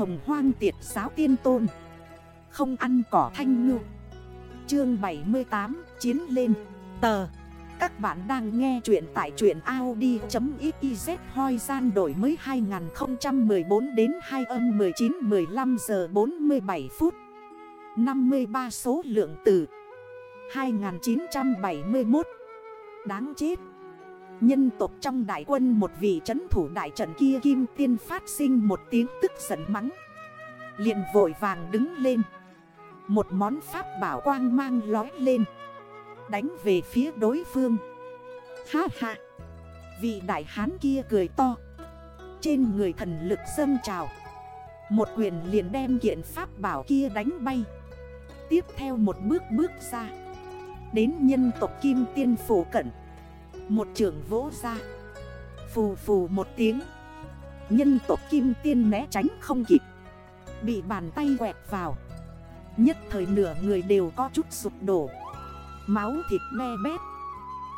hồng hoang tiệt giáo tiên tôn. Không ăn cỏ thanh ngư. Chương 78 Chiến lên. Tờ. Các bạn đang nghe chuyện tại chuyện Audi.xyz hoi gian đổi mới 2014 đến 2 âm 19 15 giờ 47 phút. 53 số lượng từ 2971 Đáng chết. Nhân tộc trong đại quân một vị trấn thủ đại trận kia kim tiên phát sinh một tiếng tức giận mắng. Liền vội vàng đứng lên. Một món pháp bảo quang mang lói lên. Đánh về phía đối phương. Ha ha. Vị đại hán kia cười to. Trên người thần lực dâng trào. Một quyền liền đem kiện pháp bảo kia đánh bay. Tiếp theo một bước bước ra. Đến nhân tộc kim tiên phổ cận một trường vỗ ra. Phù phù một tiếng. Nhân tộc kim tiên né tránh không kịp. Bị bàn tay quẹt vào. Nhất thời nửa người đều có chút sụp đổ. Máu thịt me bét.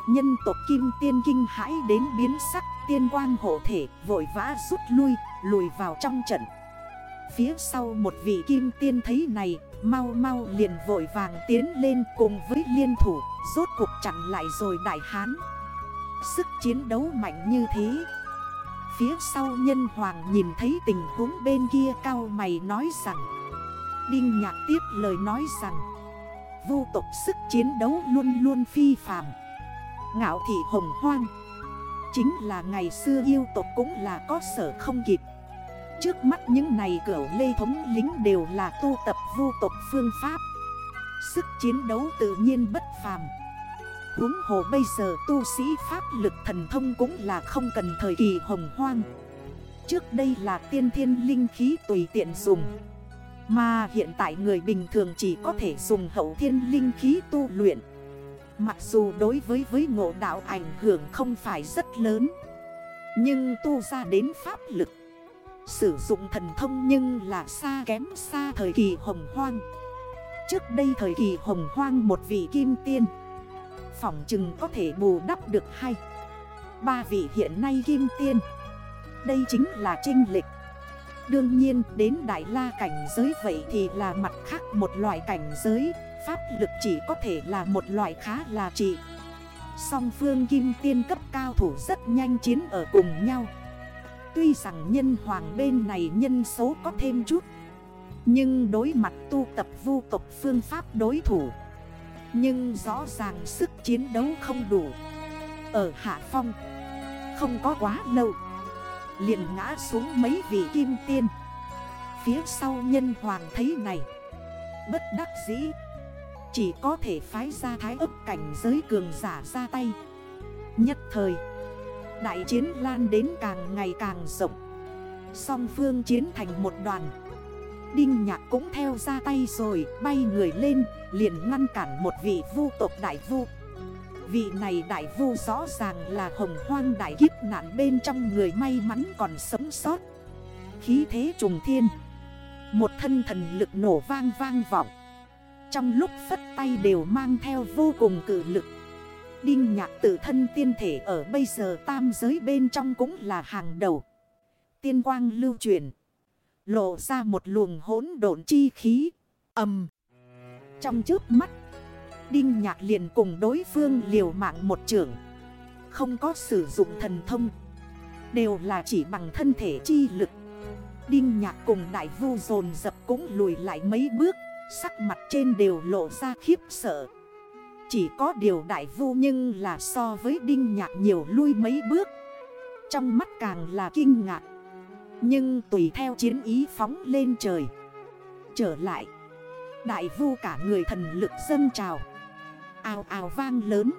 Nhân tộc kim tiên kinh hãi đến biến sắc. Tiên quang hộ thể vội vã rút lui, Lùi vào trong trận. Phía sau một vị kim tiên thấy này, Mau mau liền vội vàng tiến lên cùng với liên thủ. Rốt cuộc chặn lại rồi đại hán. Sức chiến đấu mạnh như thế. Phía sau nhân hoàng nhìn thấy tình huống bên kia cao mày nói rằng, Đinh nhạc tiếp lời nói rằng, Vô tộc sức chiến đấu luôn luôn phi phàm. Ngạo thị hồng hoang, Chính là ngày xưa yêu tộc cũng là có sở không kịp. Trước mắt những này cỡ lê thống lính đều là tu tập vô tộc phương pháp. Sức chiến đấu tự nhiên bất phàm huống hồ bây giờ tu sĩ pháp lực thần thông cũng là không cần thời kỳ hồng hoang. Trước đây là tiên thiên linh khí tùy tiện dùng. Mà hiện tại người bình thường chỉ có thể dùng hậu thiên linh khí tu luyện. Mặc dù đối với với ngộ đạo ảnh hưởng không phải rất lớn. Nhưng tu ra đến pháp lực, Sử dụng thần thông nhưng là xa kém xa thời kỳ hồng hoang. Trước đây thời kỳ hồng hoang một vị kim tiên phỏng chừng có thể bù đắp được hay. Ba vị hiện nay kim tiên. Đây chính là trinh lịch Đương nhiên, đến Đại La cảnh giới vậy thì là mặt khác một loại cảnh giới. Pháp lực chỉ có thể là một loại khá là trị. Song phương kim tiên cấp cao thủ rất nhanh chiến ở cùng nhau. Tuy rằng nhân hoàng bên này nhân số có thêm chút, Nhưng đối mặt tu tập vu tộc phương pháp đối thủ nhưng rõ ràng sức chiến đấu không đủ. Ở Hạ Phong, Không có quá lâu. Liền ngã xuống mấy vị kim tiên. Phía sau nhân hoàng thấy này. Bất đắc dĩ. Chỉ có thể phái ra thái ấp cảnh giới cường giả ra tay. Nhất thời, Đại chiến lan đến càng ngày càng rộng. Song phương chiến thành một đoàn. Đinh nhạc cũng theo ra tay rồi, Bay người lên, liền ngăn cản một vị vu tộc đại vu. Vị này đại vu rõ ràng là hồng hoang đại kiếp nạn bên trong người may mắn còn sống sót. Khí thế trùng thiên, Một thân thần lực nổ vang vang vọng. Trong lúc phất tay đều mang theo vô cùng cử lực. Đinh nhạc tự thân tiên thể ở bây giờ tam giới bên trong cũng là hàng đầu. Tiên quang lưu truyền Lộ ra một luồng hỗn độn chi khí. Ầm. Trong trước mắt, Đinh nhạc liền cùng đối phương liều mạng một trưởng Không có sử dụng thần thông, Đều là chỉ bằng thân thể chi lực. Đinh nhạc cùng đại vu dồn dập cũng lùi lại mấy bước, Sắc mặt trên đều lộ ra khiếp sợ. Chỉ có điều đại vu nhưng là so với đinh nhạc nhiều lui mấy bước. Trong mắt càng là kinh ngạc nhưng tùy theo chiến ý phóng lên trời. Trở lại. Đại vu cả người thần lực dâng trào. Ào ào vang lớn.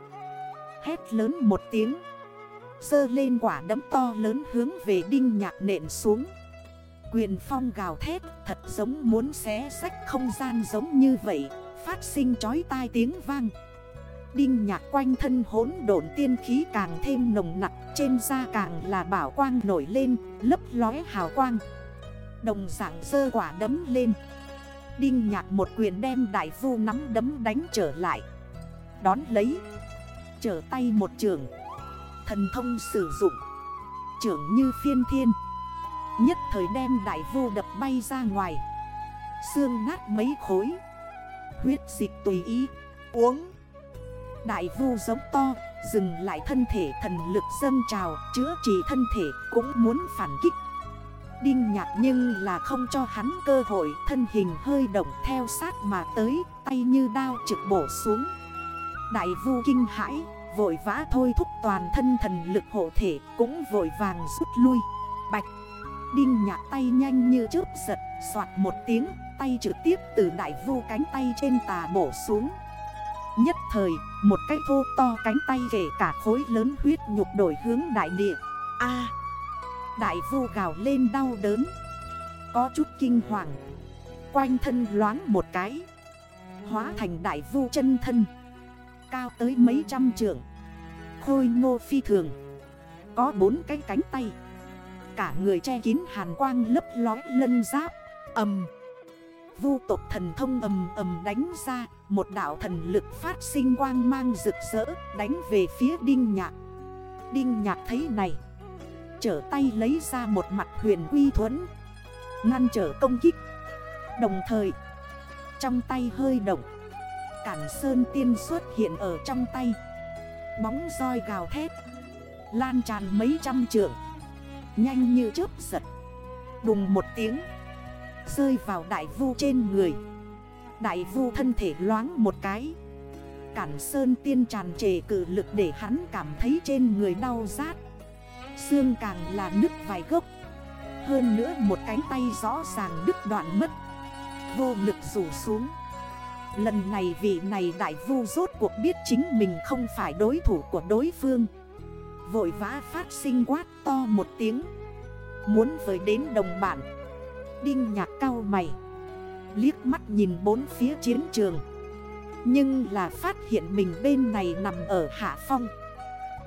Hét lớn một tiếng. Dơ lên quả đấm to lớn hướng về đinh nhạc nện xuống. Quyền phong gào thét thật giống muốn xé sách không gian giống như vậy. Phát sinh chói tai tiếng vang. Đinh nhạc quanh thân hốn độn tiên khí càng thêm nồng nặng Trên da càng là bảo quang nổi lên, Lấp lói hào quang. Đồng dạng sơ quả đấm lên. Đinh nhạc một quyền đem đại vu nắm đấm đánh trở lại. Đón lấy. Trở tay một trường. Thần thông sử dụng. Trưởng như phiên thiên. Nhất thời đem đại vu đập bay ra ngoài. Xương nát mấy khối. Huyết dịch tùy ý. Uống. Đại vu giống to, Dừng lại thân thể thần lực dâng trào, Chữa trị thân thể cũng muốn phản kích. Đinh nhạc nhưng là không cho hắn cơ hội, Thân hình hơi động theo sát mà tới, Tay như đao trực bổ xuống. Đại vu kinh hãi, Vội vã thôi thúc toàn thân thần lực hộ thể Cũng vội vàng rút lui. Bạch! Đinh nhạc tay nhanh như chớp giật soạt một tiếng, Tay trực tiếp từ đại vu cánh tay trên tà bổ xuống. Nhất thời, Một cái thô to cánh tay kể cả khối lớn huyết nhục đổi hướng đại địa. A! Đại vu gào lên đau đớn. Có chút kinh hoàng. Quanh thân loáng một cái. Hóa thành đại vu chân thân. Cao tới mấy trăm trượng. Khôi ngô phi thường. Có bốn cái cánh tay. Cả người che kín hàn quang lấp lói lân giáp. Âm Vu tộc thần thông ầm ầm đánh ra, Một đảo thần lực phát sinh quang mang rực rỡ, Đánh về phía Đinh Nhạc. Đinh Nhạc thấy này, Trở tay lấy ra một mặt huyền quy thuẫn, Ngăn trở công kích. Đồng thời, Trong tay hơi động, Cản sơn tiên xuất hiện ở trong tay. Bóng roi gào thét, Lan tràn mấy trăm trượng, Nhanh như chớp giật. Đùng một tiếng Rơi vào đại vu trên người. Đại vu thân thể loáng một cái. Cản sơn tiên tràn trề cử lực để hắn cảm thấy trên người đau rát. Xương càng là nứt vài gốc. Hơn nữa một cánh tay rõ ràng đứt đoạn mất. Vô lực rủ xuống. Lần này vị này đại vu rốt cuộc biết chính mình không phải đối thủ của đối phương. Vội vã phát sinh quát to một tiếng. Muốn với đến đồng bản Đinh nhạc cao mày. Liếc mắt nhìn bốn phía chiến trường. Nhưng là phát hiện mình bên này nằm ở hạ phong.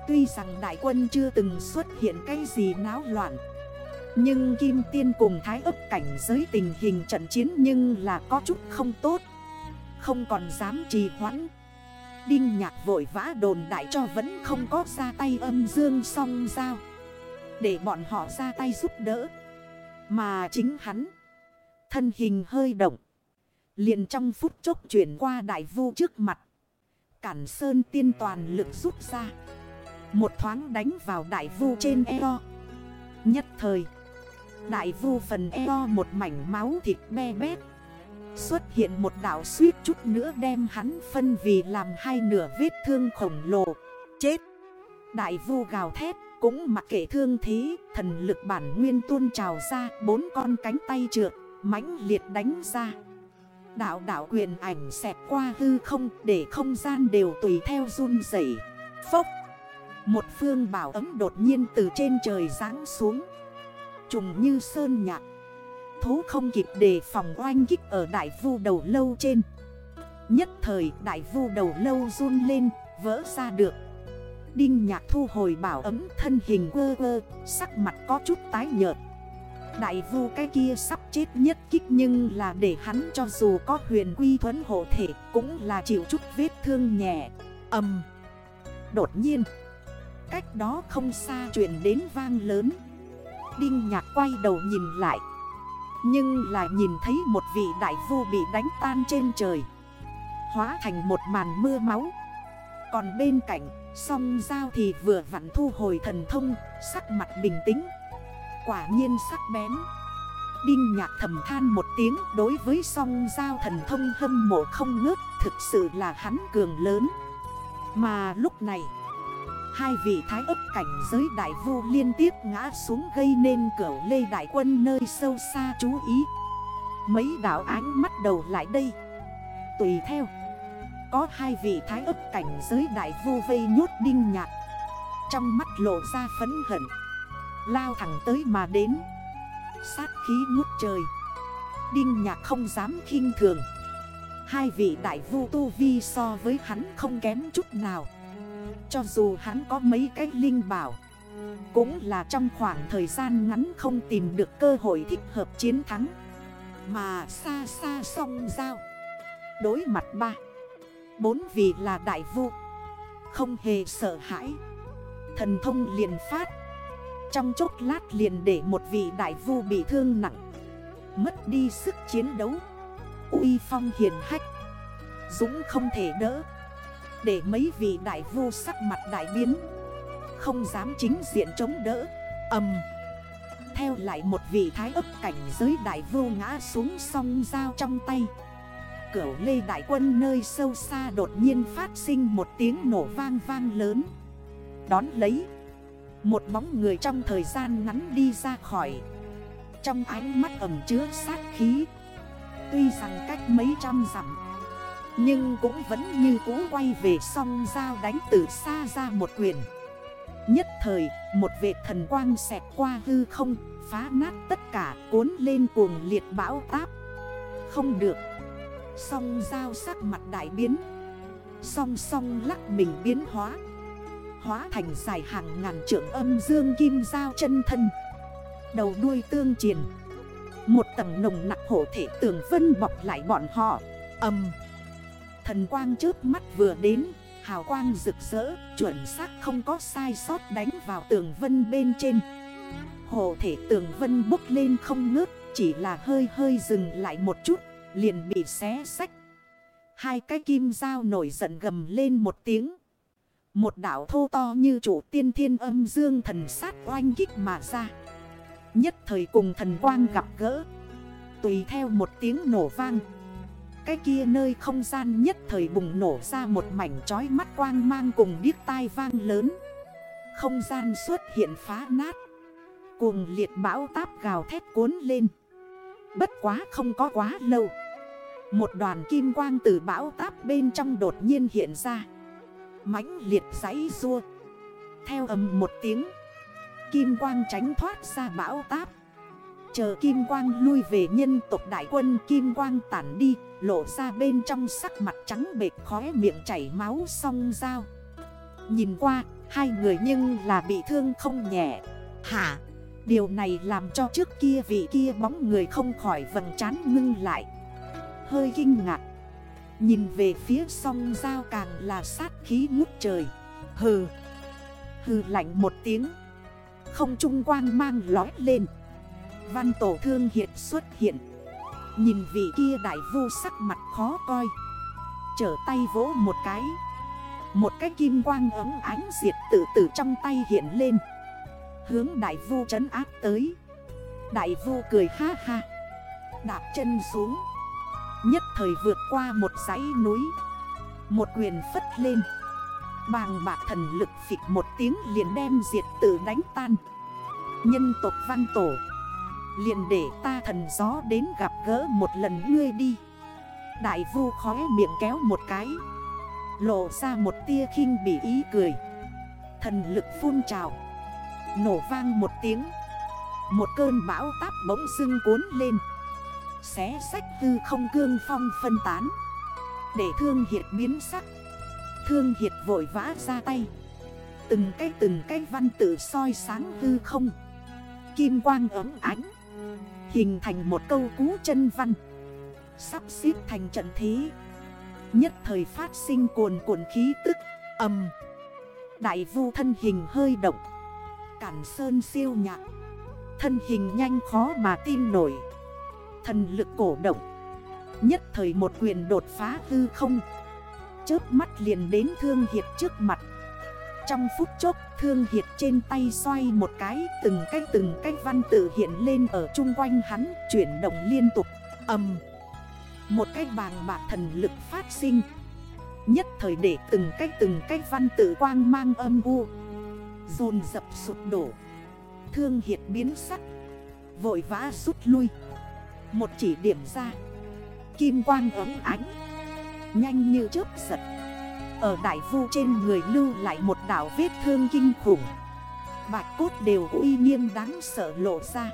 Tuy rằng đại quân chưa từng xuất hiện cái gì náo loạn. Nhưng Kim Tiên cùng Thái ấp cảnh giới tình hình trận chiến nhưng là có chút không tốt. Không còn dám trì hoãn. Đinh nhạc vội vã đồn đại cho vẫn không có ra tay âm dương song giao. Để bọn họ ra tay giúp đỡ. Mà chính hắn. Thân hình hơi động. Liền trong phút chốc chuyển qua đại vu trước mặt. Cản sơn tiên toàn lực rút ra. Một thoáng đánh vào đại vu trên eo. Nhất thời, Đại vu phần eo một mảnh máu thịt be bét. Xuất hiện một đảo suýt chút nữa đem hắn phân vì làm hai nửa vết thương khổng lồ. Chết! Đại vu gào thét cũng mặc kệ thương thế, Thần lực bản nguyên tuôn trào ra, Bốn con cánh tay trượt, mãnh liệt đánh ra. Đạo đạo quyền ảnh xẹt qua hư không, Để không gian đều tùy theo run dậy Phốc! Một phương bảo ấm đột nhiên từ trên trời ráng xuống. Trùng như sơn nhạc. Thú không kịp đề phòng oanh kích ở đại vu đầu lâu trên. Nhất thời, đại vu đầu lâu run lên, Vỡ ra được. Đinh nhạc thu hồi bảo ấm thân hình quơ quơ, Sắc mặt có chút tái nhợt. Đại vu cái kia sắp chết nhất kích nhưng là để hắn cho dù có huyền quy thuẫn hộ thể Cũng là chịu chút vết thương nhẹ. Âm. Đột nhiên, Cách đó không xa chuyện đến vang lớn. Đinh nhạc quay đầu nhìn lại, Nhưng là nhìn thấy một vị đại vu bị đánh tan trên trời, Hóa thành một màn mưa máu. Còn bên cạnh song giao thì vừa vặn thu hồi thần thông, Sắc mặt bình tĩnh. Quả nhiên sắc bén. Đinh nhạc thầm than một tiếng, đối với song giao thần thông hâm mộ không ngớt, Thực sự là hắn cường lớn. Mà lúc này, Hai vị thái ấp cảnh giới đại vu liên tiếp ngã xuống gây nên cửa lê đại quân nơi sâu xa chú ý. Mấy đảo ánh mắt đầu lại đây. Tùy theo có hai vị thái ức cảnh giới đại vô vây nhốt đinh nhạt Trong mắt lộ ra phấn hận. Lao thẳng tới mà đến. Sát khí ngút trời. Đinh nhạc không dám khinh thường. Hai vị đại vu tu vi so với hắn không kém chút nào. Cho dù hắn có mấy cái linh bảo, Cũng là trong khoảng thời gian ngắn không tìm được cơ hội thích hợp chiến thắng. Mà xa xa song giao. Đối mặt ba. Bốn vị là đại vu. Không hề sợ hãi. Thần thông liền phát. Trong chốc lát liền để một vị đại vu bị thương nặng. Mất đi sức chiến đấu. Uy phong hiền hách. Dũng không thể đỡ. Để mấy vị đại vu sắc mặt đại biến. Không dám chính diện chống đỡ. Âm Theo lại một vị thái ấp cảnh giới đại vu ngã xuống song dao trong tay. Cửu lê đại quân nơi sâu xa đột nhiên phát sinh một tiếng nổ vang vang lớn. Đón lấy, Một bóng người trong thời gian ngắn đi ra khỏi. Trong ánh mắt ẩm chứa sát khí, Tuy rằng cách mấy trăm dặm, Nhưng cũng vẫn như cũ quay về song dao đánh từ xa ra một quyền. Nhất thời, một vệt thần quang xẹt qua hư không, Phá nát tất cả cuốn lên cuồng liệt bão táp. Không được. Song dao sắc mặt đại biến. Song song lắc mình biến hóa. Hóa thành dài hàng ngàn trượng âm dương kim dao chân thân. Đầu đuôi tương triển Một tầng nồng nặng hổ thể tường vân bọc lại bọn họ. Âm. Thần quang trước mắt vừa đến, Hào quang rực rỡ, Chuẩn xác không có sai sót đánh vào tường vân bên trên. Hổ thể tường vân bốc lên không ngớt, Chỉ là hơi hơi dừng lại một chút. Liền bị xé sách. Hai cái kim dao nổi giận gầm lên một tiếng. Một đảo thô to như chủ tiên thiên âm dương thần sát oanh kích mà ra. Nhất thời cùng thần quang gặp gỡ. Tùy theo một tiếng nổ vang. Cái kia nơi không gian nhất thời bùng nổ ra một mảnh chói mắt quang mang cùng điếc tai vang lớn. Không gian xuất hiện phá nát. Cuồng liệt bão táp gào thét cuốn lên. Bất quá không có quá lâu. Một đoàn kim quang từ bão táp bên trong đột nhiên hiện ra. Mãnh liệt giấy rua. Theo ầm một tiếng, Kim quang tránh thoát ra bão táp. Chờ kim quang lui về nhân tộc đại quân, kim quang tản đi, Lộ ra bên trong sắc mặt trắng bệt khóe miệng chảy máu song dao. Nhìn qua, hai người nhưng là bị thương không nhẹ. Hả? Điều này làm cho trước kia vị kia bóng người không khỏi vầng trán ngưng lại. Hơi kinh ngạc. Nhìn về phía song dao càng là sát khí ngút trời. Hừ Hừ lạnh một tiếng. Không trung quang mang lói lên. Văn tổ thương hiện xuất hiện. Nhìn vị kia đại vu sắc mặt khó coi. Trở tay vỗ một cái. Một cái kim quang ấm ánh diệt tự tử trong tay hiện lên. Hướng đại vu trấn áp tới. Đại vu cười ha ha. Đạp chân xuống. Nhất thời vượt qua một dãy núi. Một quyền phất lên. Bàng bạc thần lực phịch một tiếng liền đem diệt tử đánh tan. Nhân tộc văn tổ. Liền để ta thần gió đến gặp gỡ một lần ngươi đi. Đại vu khóe miệng kéo một cái. Lộ ra một tia khinh bị ý cười. Thần lực phun trào. Nổ vang một tiếng. Một cơn bão táp bỗng dưng cuốn lên. Xé sách tư không cương phong phân tán. Để thương hiệt biến sắc. Thương hiệt vội vã ra tay. Từng cái từng cái văn tự soi sáng tư không. Kim quang ấm ánh. Hình thành một câu cú chân văn. Sắp xếp thành trận thế. Nhất thời phát sinh cuồn cuộn khí tức. Âm. Đại vu thân hình hơi động. Cản sơn siêu nhạc. Thân hình nhanh khó mà tin nổi. Thần lực cổ động. Nhất thời một quyền đột phá hư không. Chớp mắt liền đến thương hiệt trước mặt. Trong phút chốc, thương hiệt trên tay xoay một cái, Từng cái từng cái văn tự hiện lên ở chung quanh hắn, Chuyển động liên tục. Âm Một cái bàng bạc thần lực phát sinh. Nhất thời để từng cái từng cái văn tự quang mang âm u. Dồn dập sụt đổ. Thương hiệt biến sắc. Vội vã rút lui. Một chỉ điểm ra. Kim quang ấm ánh. Nhanh như chớp giật. Ở đại vu trên người lưu lại một đảo vết thương kinh khủng. Bạch cốt đều uy nghiêm đáng sợ lộ ra.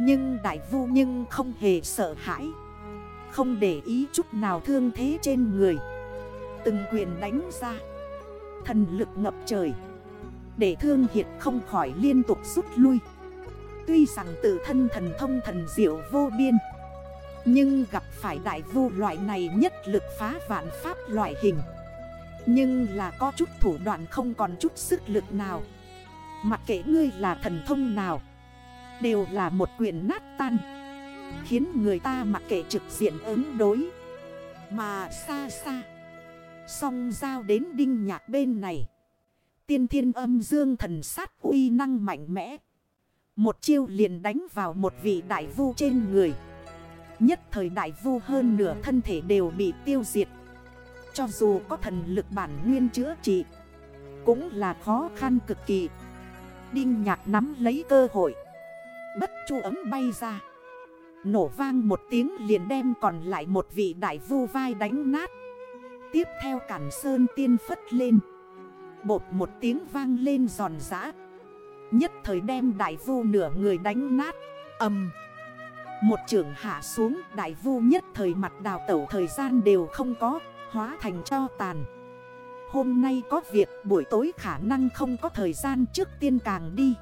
Nhưng đại vu nhưng không hề sợ hãi. Không để ý chút nào thương thế trên người. Từng quyền đánh ra. Thần lực ngập trời. Để thương hiệt không khỏi liên tục rút lui. Tuy rằng tự thân thần thông thần diệu vô biên, Nhưng gặp phải đại vu loại này nhất lực phá vạn pháp loại hình. Nhưng là có chút thủ đoạn không còn chút sức lực nào. Mặc kệ ngươi là thần thông nào, Đều là một quyền nát tan, Khiến người ta mặc kệ trực diện ứng đối. Mà xa xa, Song giao đến đinh nhạc bên này, Tiên thiên âm dương thần sát uy năng mạnh mẽ một chiêu liền đánh vào một vị đại vu trên người. Nhất thời đại vu hơn nửa thân thể đều bị tiêu diệt. Cho dù có thần lực bản nguyên chữa trị, Cũng là khó khăn cực kỳ. Đinh nhạc nắm lấy cơ hội. Bất chu ấm bay ra. Nổ vang một tiếng liền đem còn lại một vị đại vu vai đánh nát. Tiếp theo cản sơn tiên phất lên. Bột một tiếng vang lên giòn giã. Nhất thời đem đại vu nửa người đánh nát. Âm. Một trưởng hạ xuống, đại vu nhất thời mặt đào tẩu thời gian đều không có, Hóa thành cho tàn. Hôm nay có việc, buổi tối khả năng không có thời gian trước tiên càng đi.